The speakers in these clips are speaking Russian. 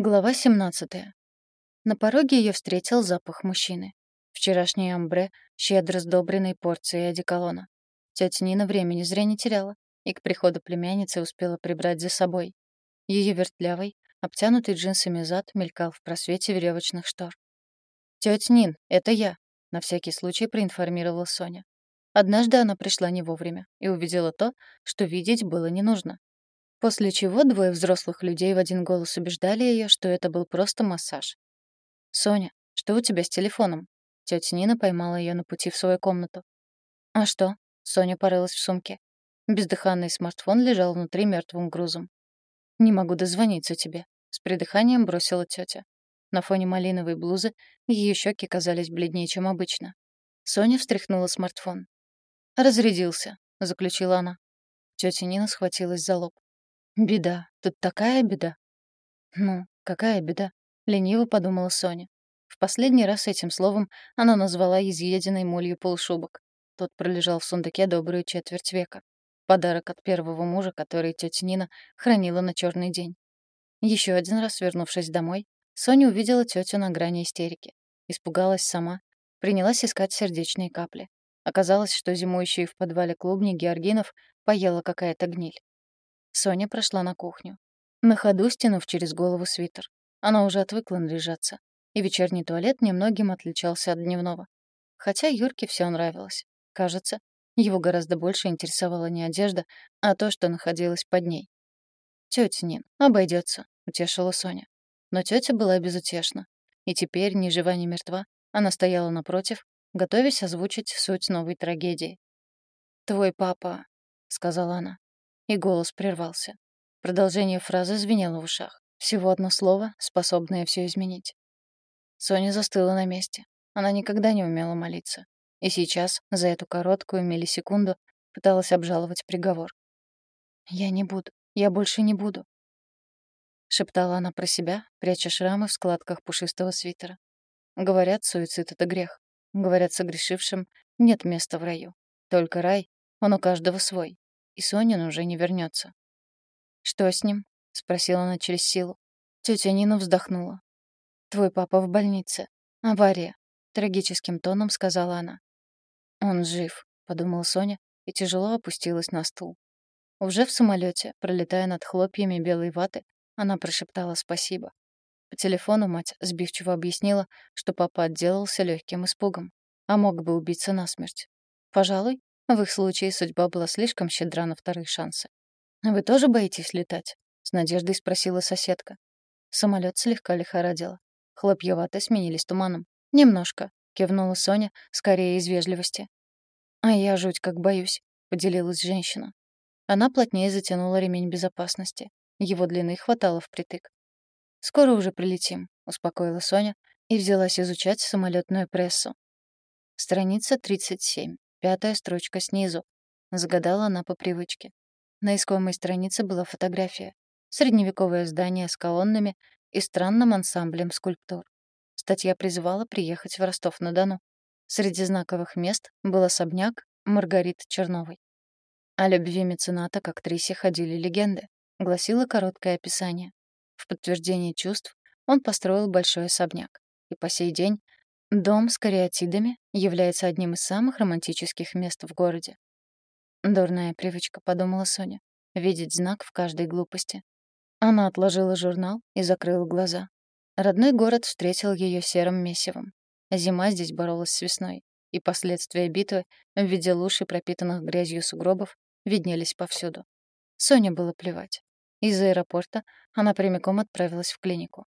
Глава 17. На пороге ее встретил запах мужчины. Вчерашний амбре, щедро сдобренной порцией одеколона. Тетя Нина времени зря не теряла и к приходу племянницы успела прибрать за собой. Ее вертлявый, обтянутый джинсами зад мелькал в просвете веревочных штор. «Тетя Нин, это я», — на всякий случай проинформировала Соня. Однажды она пришла не вовремя и увидела то, что видеть было не нужно. После чего двое взрослых людей в один голос убеждали ее, что это был просто массаж. «Соня, что у тебя с телефоном?» Тетя Нина поймала ее на пути в свою комнату. «А что?» — Соня порылась в сумке. Бездыханный смартфон лежал внутри мертвым грузом. «Не могу дозвониться тебе», — с придыханием бросила тетя. На фоне малиновой блузы ее щеки казались бледнее, чем обычно. Соня встряхнула смартфон. «Разрядился», — заключила она. Тетя Нина схватилась за лоб. Беда. Тут такая беда. Ну, какая беда? Лениво подумала Соня. В последний раз этим словом она назвала изъеденной молью полушубок. Тот пролежал в сундуке добрую четверть века. Подарок от первого мужа, который тетя Нина хранила на черный день. Еще один раз, вернувшись домой, Соня увидела тетю на грани истерики. Испугалась сама, принялась искать сердечные капли. Оказалось, что зимующие в подвале клубни георгинов поела какая-то гниль. Соня прошла на кухню. На ходу стянув через голову свитер. Она уже отвыкла наряжаться. И вечерний туалет немногим отличался от дневного. Хотя Юрке все нравилось. Кажется, его гораздо больше интересовала не одежда, а то, что находилось под ней. «Тётя Нин, обойдется, утешила Соня. Но тетя была безутешна. И теперь, ни жива, ни мертва, она стояла напротив, готовясь озвучить суть новой трагедии. «Твой папа», — сказала она, и голос прервался. Продолжение фразы звенело в ушах. Всего одно слово, способное все изменить. Соня застыла на месте. Она никогда не умела молиться. И сейчас, за эту короткую миллисекунду, пыталась обжаловать приговор. «Я не буду. Я больше не буду», — шептала она про себя, пряча шрамы в складках пушистого свитера. Говорят, суицид — это грех. Говорят, согрешившим нет места в раю. Только рай, он у каждого свой и Сонин уже не вернется. «Что с ним?» — спросила она через силу. Тетя Нина вздохнула. «Твой папа в больнице. Авария», — трагическим тоном сказала она. «Он жив», — подумала Соня и тяжело опустилась на стул. Уже в самолете, пролетая над хлопьями белой ваты, она прошептала спасибо. По телефону мать сбивчиво объяснила, что папа отделался легким испугом, а мог бы убиться насмерть. Пожалуй, в их случае судьба была слишком щедра на вторые шансы. «Вы тоже боитесь летать?» — с надеждой спросила соседка. Самолет слегка лихорадило. Хлопья ваты сменились туманом. «Немножко», — кивнула Соня, скорее из вежливости. «А я жуть как боюсь», — поделилась женщина. Она плотнее затянула ремень безопасности. Его длины хватало впритык. «Скоро уже прилетим», — успокоила Соня и взялась изучать самолетную прессу. Страница 37. Пятая строчка снизу. Загадала она по привычке. На искомой странице была фотография. Средневековое здание с колоннами и странным ансамблем скульптур. Статья призывала приехать в Ростов-на-Дону. Среди знаковых мест был особняк Маргариты Черновой. О любви мецената к актрисе ходили легенды, гласило короткое описание. В подтверждение чувств он построил большой особняк. И по сей день Дом с кариатидами является одним из самых романтических мест в городе. Дурная привычка, подумала Соня, видеть знак в каждой глупости. Она отложила журнал и закрыла глаза. Родной город встретил ее серым месивом. Зима здесь боролась с весной, и последствия битвы в виде луж и пропитанных грязью сугробов виднелись повсюду. Соне было плевать. Из аэропорта она прямиком отправилась в клинику.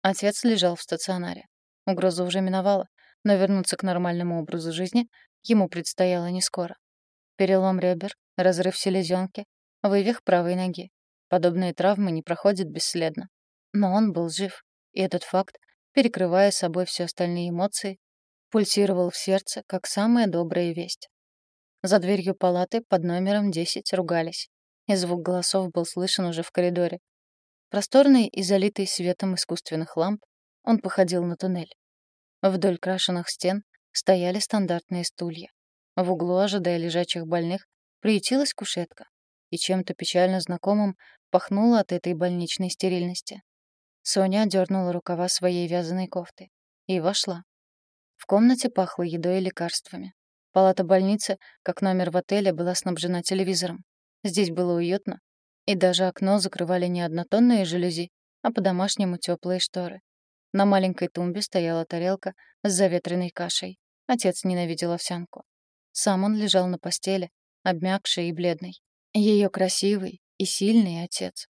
Отец лежал в стационаре. Угроза уже миновала, но вернуться к нормальному образу жизни ему предстояло не скоро. Перелом ребер, разрыв селезенки, вывих правой ноги. Подобные травмы не проходят бесследно. Но он был жив, и этот факт, перекрывая собой все остальные эмоции, пульсировал в сердце, как самая добрая весть. За дверью палаты под номером 10 ругались, и звук голосов был слышен уже в коридоре. Просторный и залитый светом искусственных ламп, он походил на туннель. Вдоль крашеных стен стояли стандартные стулья. В углу, ожидая лежачих больных, приютилась кушетка, и чем-то печально знакомым пахнуло от этой больничной стерильности. Соня одернула рукава своей вязаной кофты и вошла. В комнате пахло едой и лекарствами. Палата больницы, как номер в отеле, была снабжена телевизором. Здесь было уютно, и даже окно закрывали не однотонные жалюзи, а по-домашнему теплые шторы. На маленькой тумбе стояла тарелка с заветренной кашей. Отец ненавидел овсянку. Сам он лежал на постели, обмякший и бледный. Ее красивый и сильный отец.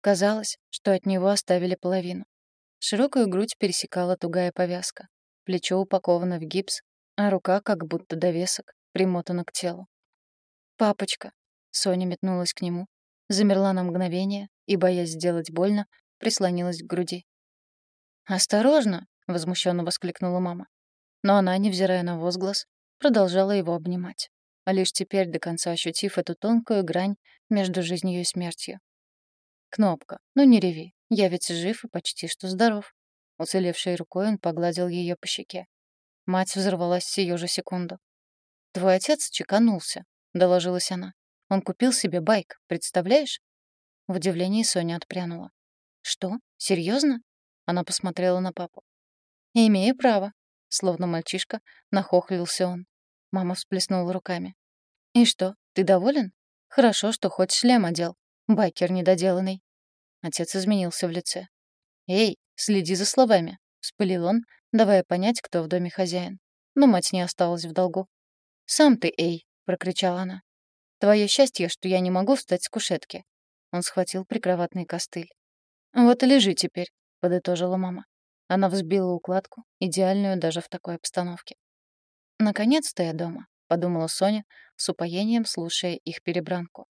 Казалось, что от него оставили половину. Широкую грудь пересекала тугая повязка. Плечо упаковано в гипс, а рука, как будто довесок, примотана к телу. «Папочка!» — Соня метнулась к нему, замерла на мгновение и, боясь сделать больно, прислонилась к груди. «Осторожно!» — возмущенно воскликнула мама. Но она, невзирая на возглас, продолжала его обнимать, а лишь теперь до конца ощутив эту тонкую грань между жизнью и смертью. «Кнопка, ну не реви, я ведь жив и почти что здоров». Уцелевшей рукой он погладил ее по щеке. Мать взорвалась сию же секунду. «Твой отец чеканулся», — доложилась она. «Он купил себе байк, представляешь?» В удивлении Соня отпрянула. «Что? Серьезно? Она посмотрела на папу. «Имею право», — словно мальчишка, нахохлился он. Мама всплеснула руками. «И что, ты доволен? Хорошо, что хоть шлем одел. Байкер недоделанный». Отец изменился в лице. «Эй, следи за словами», — вспылил он, давая понять, кто в доме хозяин. Но мать не осталась в долгу. «Сам ты, эй!» — прокричала она. «Твое счастье, что я не могу встать с кушетки». Он схватил прикроватный костыль. «Вот и лежи теперь. — подытожила мама. Она взбила укладку, идеальную даже в такой обстановке. «Наконец-то я дома», — подумала Соня, с упоением слушая их перебранку.